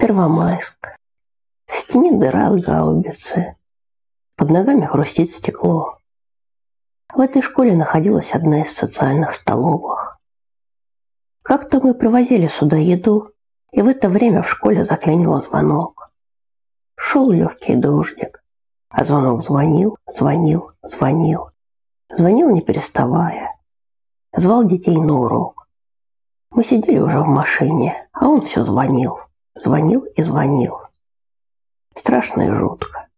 Первомайск. В стене дыра от гаубицы. Под ногами хрустит стекло. В этой школе находилась одна из социальных столовых. Как-то мы привозили сюда еду, и в это время в школе заклинило звонок. Шел легкий дождик, а звонок звонил, звонил, звонил. Звонил не переставая. Звал детей на урок. Мы сидели уже в машине, а он все звонил. Звонил и звонил. Страшно и жутко.